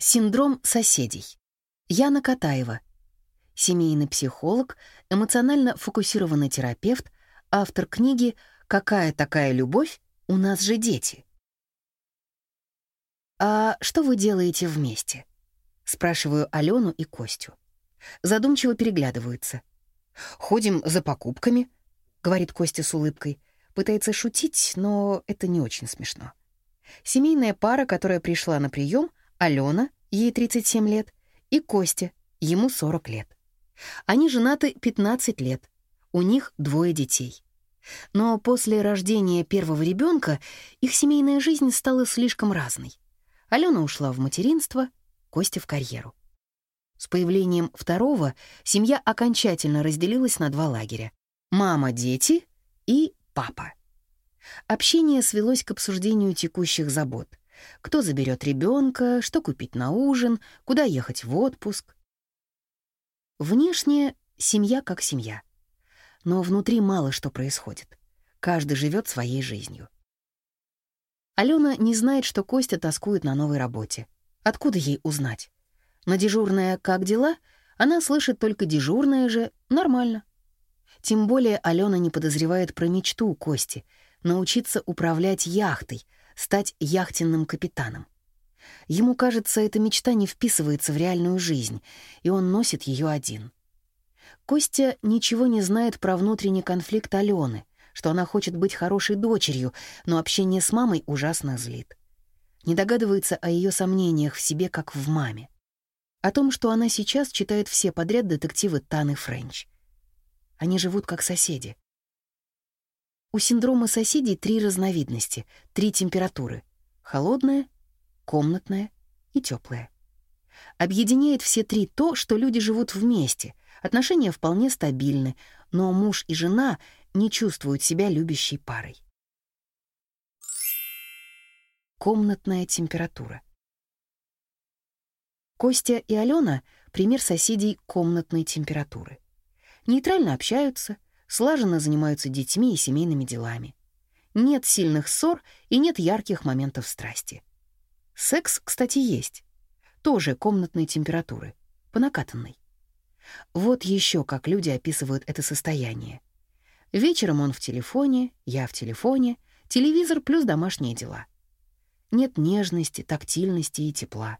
Синдром соседей. Яна Катаева. Семейный психолог, эмоционально фокусированный терапевт, автор книги «Какая такая любовь? У нас же дети». «А что вы делаете вместе?» Спрашиваю Алену и Костю. Задумчиво переглядываются. «Ходим за покупками», — говорит Костя с улыбкой. Пытается шутить, но это не очень смешно. Семейная пара, которая пришла на прием, Алена, ей 37 лет, и Костя, ему 40 лет. Они женаты 15 лет. У них двое детей. Но после рождения первого ребенка их семейная жизнь стала слишком разной. Алена ушла в материнство, Костя в карьеру. С появлением второго семья окончательно разделилась на два лагеря. Мама, дети и папа. Общение свелось к обсуждению текущих забот. Кто заберет ребенка, что купить на ужин, куда ехать в отпуск. Внешне семья как семья. Но внутри мало что происходит. Каждый живет своей жизнью. Алена не знает, что Костя тоскует на новой работе. Откуда ей узнать? На дежурное «как дела?» она слышит только дежурное же «нормально». Тем более Алена не подозревает про мечту Кости — научиться управлять яхтой — стать яхтенным капитаном. Ему кажется, эта мечта не вписывается в реальную жизнь, и он носит ее один. Костя ничего не знает про внутренний конфликт Алены, что она хочет быть хорошей дочерью, но общение с мамой ужасно злит. Не догадывается о ее сомнениях в себе, как в маме. О том, что она сейчас читает все подряд детективы Таны Френч. Они живут как соседи. У синдрома соседей три разновидности, три температуры — холодная, комнатная и теплая. Объединяет все три то, что люди живут вместе, отношения вполне стабильны, но муж и жена не чувствуют себя любящей парой. Комнатная температура. Костя и Алена — пример соседей комнатной температуры. Нейтрально общаются — слаженно занимаются детьми и семейными делами. Нет сильных ссор и нет ярких моментов страсти. Секс, кстати, есть. Тоже комнатной температуры, по накатанной. Вот еще как люди описывают это состояние. Вечером он в телефоне, я в телефоне, телевизор плюс домашние дела. Нет нежности, тактильности и тепла.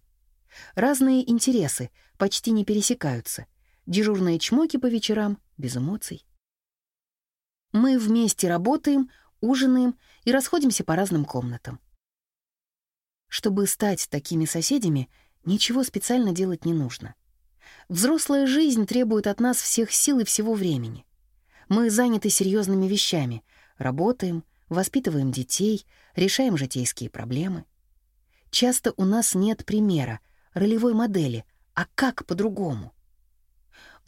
Разные интересы почти не пересекаются. Дежурные чмоки по вечерам, без эмоций. Мы вместе работаем, ужинаем и расходимся по разным комнатам. Чтобы стать такими соседями, ничего специально делать не нужно. Взрослая жизнь требует от нас всех сил и всего времени. Мы заняты серьезными вещами, работаем, воспитываем детей, решаем житейские проблемы. Часто у нас нет примера, ролевой модели, а как по-другому?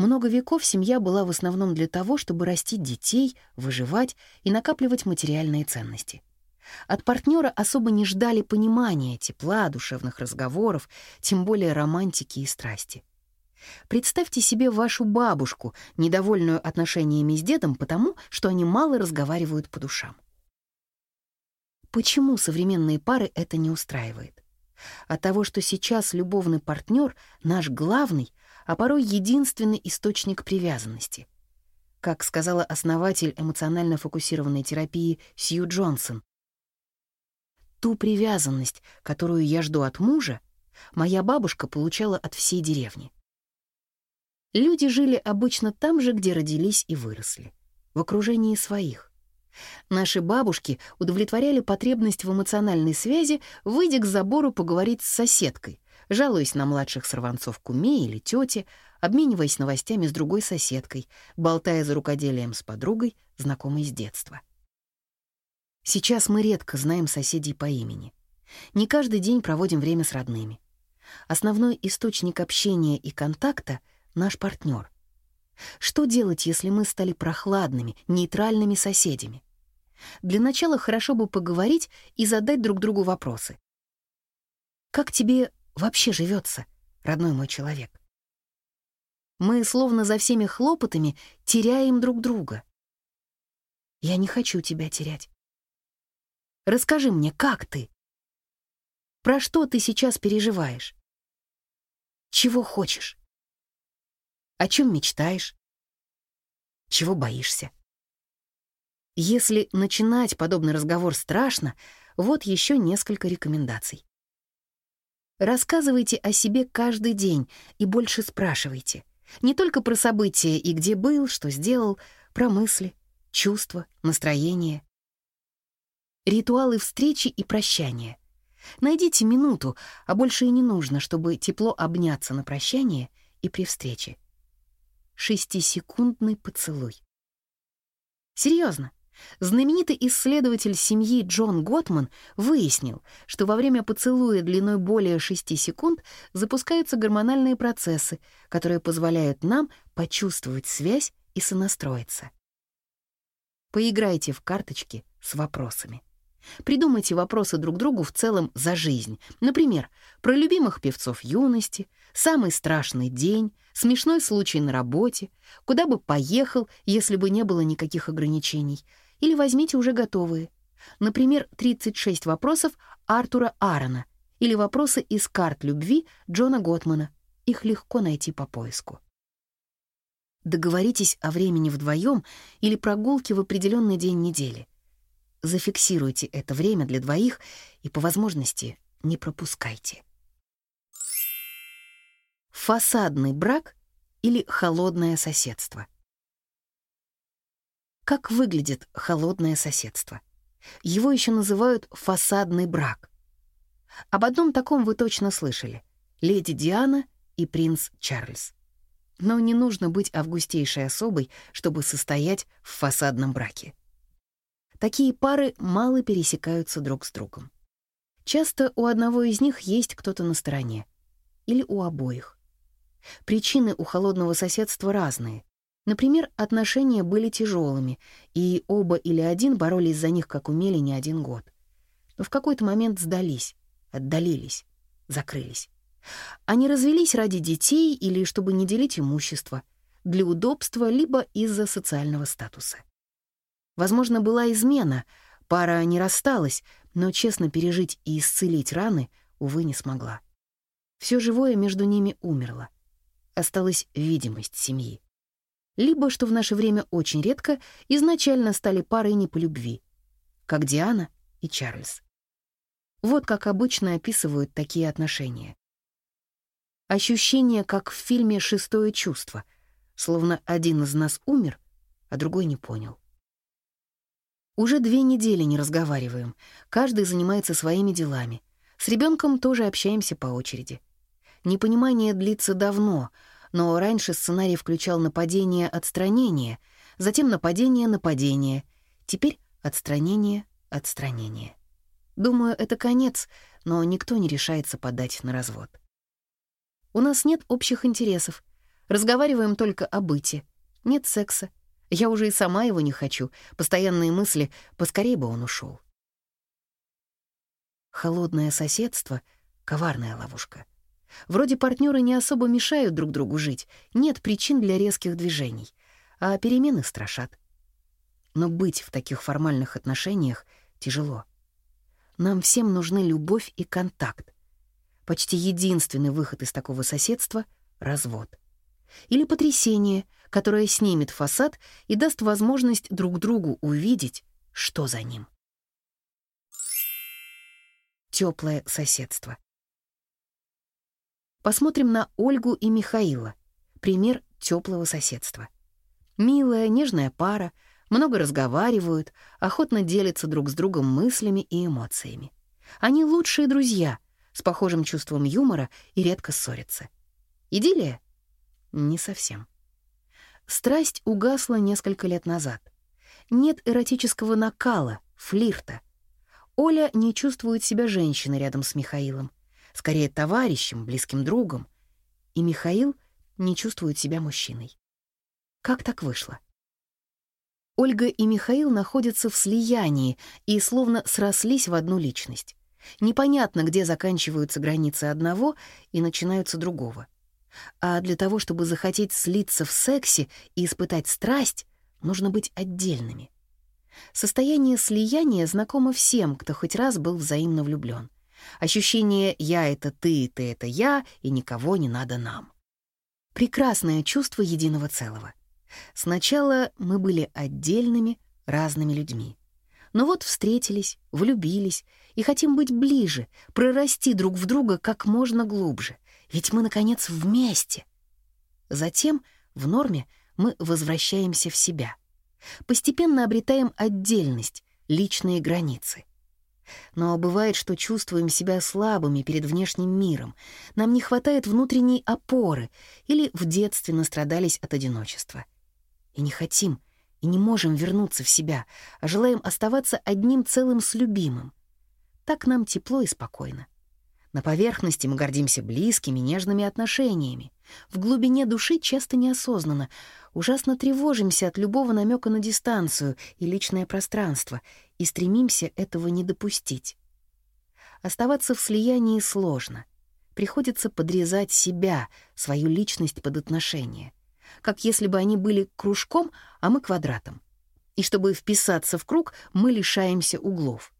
Много веков семья была в основном для того, чтобы растить детей, выживать и накапливать материальные ценности. От партнера особо не ждали понимания, тепла, душевных разговоров, тем более романтики и страсти. Представьте себе вашу бабушку, недовольную отношениями с дедом потому, что они мало разговаривают по душам. Почему современные пары это не устраивает? От того, что сейчас любовный партнер наш главный, а порой единственный источник привязанности. Как сказала основатель эмоционально фокусированной терапии Сью Джонсон, «Ту привязанность, которую я жду от мужа, моя бабушка получала от всей деревни». Люди жили обычно там же, где родились и выросли, в окружении своих. Наши бабушки удовлетворяли потребность в эмоциональной связи, выйдя к забору поговорить с соседкой, жалуясь на младших сорванцов куме или тете, обмениваясь новостями с другой соседкой, болтая за рукоделием с подругой, знакомой с детства. Сейчас мы редко знаем соседей по имени. Не каждый день проводим время с родными. Основной источник общения и контакта — наш партнер. Что делать, если мы стали прохладными, нейтральными соседями? Для начала хорошо бы поговорить и задать друг другу вопросы. Как тебе вообще живется, родной мой человек? Мы словно за всеми хлопотами теряем друг друга. Я не хочу тебя терять. Расскажи мне, как ты? Про что ты сейчас переживаешь? Чего хочешь? О чем мечтаешь? Чего боишься? Если начинать подобный разговор страшно, вот еще несколько рекомендаций. Рассказывайте о себе каждый день и больше спрашивайте. Не только про события и где был, что сделал, про мысли, чувства, настроение. Ритуалы встречи и прощания. Найдите минуту, а больше и не нужно, чтобы тепло обняться на прощание и при встрече. Шестисекундный поцелуй. Серьезно, знаменитый исследователь семьи Джон Готман выяснил, что во время поцелуя длиной более 6 секунд запускаются гормональные процессы, которые позволяют нам почувствовать связь и сонастроиться. Поиграйте в карточки с вопросами. Придумайте вопросы друг другу в целом за жизнь. Например, про любимых певцов юности, самый страшный день, смешной случай на работе, куда бы поехал, если бы не было никаких ограничений. Или возьмите уже готовые. Например, 36 вопросов Артура Аарона или вопросы из карт любви Джона Готмана. Их легко найти по поиску. Договоритесь о времени вдвоем или прогулке в определенный день недели. Зафиксируйте это время для двоих и, по возможности, не пропускайте. Фасадный брак или холодное соседство. Как выглядит холодное соседство? Его еще называют фасадный брак. Об одном таком вы точно слышали. Леди Диана и принц Чарльз. Но не нужно быть августейшей особой, чтобы состоять в фасадном браке. Такие пары мало пересекаются друг с другом. Часто у одного из них есть кто-то на стороне. Или у обоих. Причины у холодного соседства разные. Например, отношения были тяжелыми, и оба или один боролись за них, как умели, не один год. Но в какой-то момент сдались, отдалились, закрылись. Они развелись ради детей или чтобы не делить имущество, для удобства, либо из-за социального статуса. Возможно, была измена, пара не рассталась, но честно пережить и исцелить раны, увы, не смогла. Все живое между ними умерло. Осталась видимость семьи. Либо, что в наше время очень редко, изначально стали парой не по любви, как Диана и Чарльз. Вот как обычно описывают такие отношения. Ощущение, как в фильме «Шестое чувство», словно один из нас умер, а другой не понял. Уже две недели не разговариваем. Каждый занимается своими делами. С ребенком тоже общаемся по очереди. Непонимание длится давно, но раньше сценарий включал нападение, отстранение, затем нападение, нападение, теперь отстранение, отстранение. Думаю, это конец, но никто не решается подать на развод. У нас нет общих интересов. Разговариваем только о быте. Нет секса, я уже и сама его не хочу. Постоянные мысли, поскорей бы он ушел. Холодное соседство — коварная ловушка. Вроде партнеры не особо мешают друг другу жить, нет причин для резких движений, а перемены страшат. Но быть в таких формальных отношениях тяжело. Нам всем нужны любовь и контакт. Почти единственный выход из такого соседства — развод. Или потрясение — которая снимет фасад и даст возможность друг другу увидеть, что за ним. Теплое соседство. Посмотрим на Ольгу и Михаила. Пример теплого соседства. Милая, нежная пара, много разговаривают, охотно делятся друг с другом мыслями и эмоциями. Они лучшие друзья, с похожим чувством юмора и редко ссорятся. Идиллия? Не совсем. Страсть угасла несколько лет назад. Нет эротического накала, флирта. Оля не чувствует себя женщиной рядом с Михаилом, скорее товарищем, близким другом. И Михаил не чувствует себя мужчиной. Как так вышло? Ольга и Михаил находятся в слиянии и словно срослись в одну личность. Непонятно, где заканчиваются границы одного и начинаются другого. А для того, чтобы захотеть слиться в сексе и испытать страсть, нужно быть отдельными. Состояние слияния знакомо всем, кто хоть раз был взаимно влюблен. Ощущение «я — это ты, ты — это я, и никого не надо нам». Прекрасное чувство единого целого. Сначала мы были отдельными, разными людьми. Но вот встретились, влюбились и хотим быть ближе, прорасти друг в друга как можно глубже. Ведь мы, наконец, вместе. Затем, в норме, мы возвращаемся в себя. Постепенно обретаем отдельность, личные границы. Но бывает, что чувствуем себя слабыми перед внешним миром, нам не хватает внутренней опоры или в детстве настрадались от одиночества. И не хотим, и не можем вернуться в себя, а желаем оставаться одним целым с любимым. Так нам тепло и спокойно. На поверхности мы гордимся близкими, нежными отношениями. В глубине души часто неосознанно, ужасно тревожимся от любого намека на дистанцию и личное пространство и стремимся этого не допустить. Оставаться в слиянии сложно. Приходится подрезать себя, свою личность под отношения. Как если бы они были кружком, а мы квадратом. И чтобы вписаться в круг, мы лишаемся углов.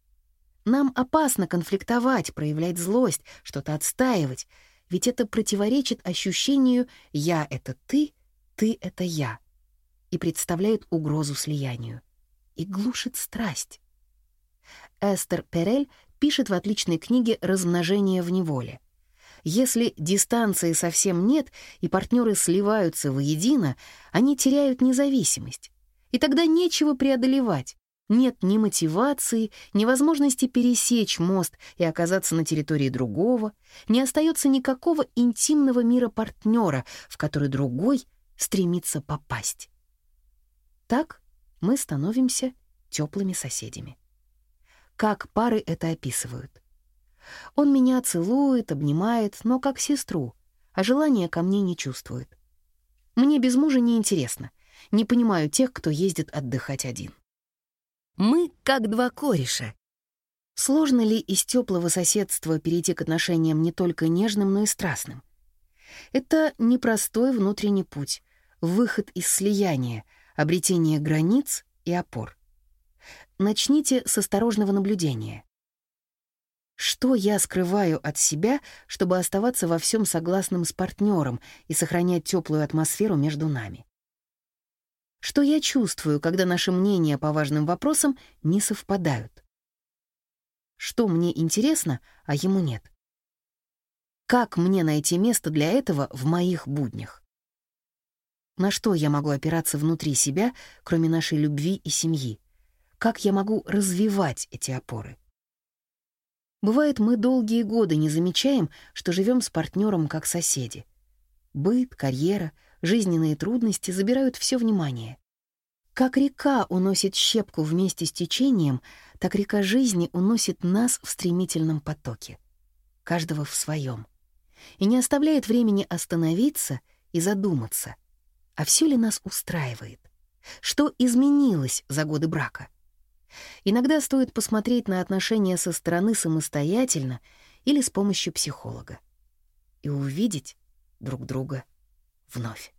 Нам опасно конфликтовать, проявлять злость, что-то отстаивать, ведь это противоречит ощущению «я — это ты», «ты» — это я, и представляет угрозу слиянию, и глушит страсть. Эстер Перель пишет в отличной книге «Размножение в неволе». Если дистанции совсем нет и партнеры сливаются воедино, они теряют независимость. И тогда нечего преодолевать. Нет ни мотивации, ни возможности пересечь мост и оказаться на территории другого, не остается никакого интимного мира партнера, в который другой стремится попасть. Так мы становимся теплыми соседями. Как пары это описывают? Он меня целует, обнимает, но как сестру, а желания ко мне не чувствует. Мне без мужа не интересно. Не понимаю тех, кто ездит отдыхать один. Мы как два кореша. Сложно ли из теплого соседства перейти к отношениям не только нежным, но и страстным? Это непростой внутренний путь, выход из слияния, обретение границ и опор. Начните с осторожного наблюдения. Что я скрываю от себя, чтобы оставаться во всем согласным с партнером и сохранять теплую атмосферу между нами? Что я чувствую, когда наши мнения по важным вопросам не совпадают? Что мне интересно, а ему нет? Как мне найти место для этого в моих буднях? На что я могу опираться внутри себя, кроме нашей любви и семьи? Как я могу развивать эти опоры? Бывает, мы долгие годы не замечаем, что живем с партнером как соседи. Быт, карьера, жизненные трудности забирают все внимание. Как река уносит щепку вместе с течением, так река жизни уносит нас в стремительном потоке. Каждого в своем. И не оставляет времени остановиться и задуматься, а все ли нас устраивает? Что изменилось за годы брака? Иногда стоит посмотреть на отношения со стороны самостоятельно или с помощью психолога и увидеть друг друга вновь.